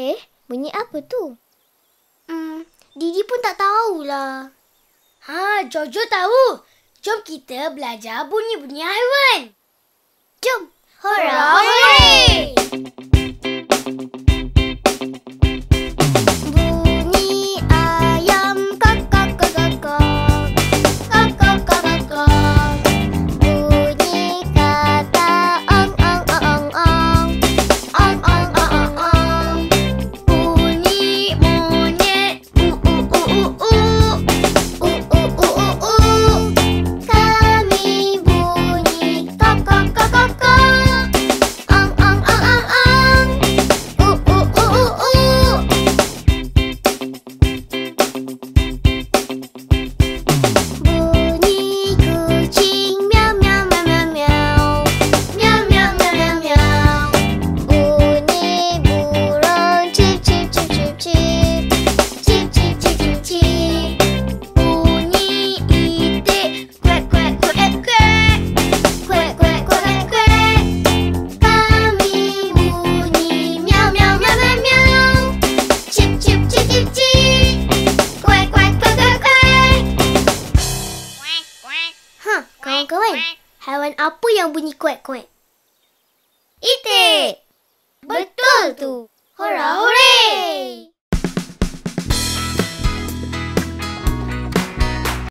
Eh, bunyi apa tu? Hmm, Didi pun tak tahulah. Ha, Jojo tahu. Jom kita belajar bunyi-bunyi haiwan. Jom. Hora, hora. kawan. Haiwan apa yang bunyi kuat-kuat? Itik. Betul tu. Horau.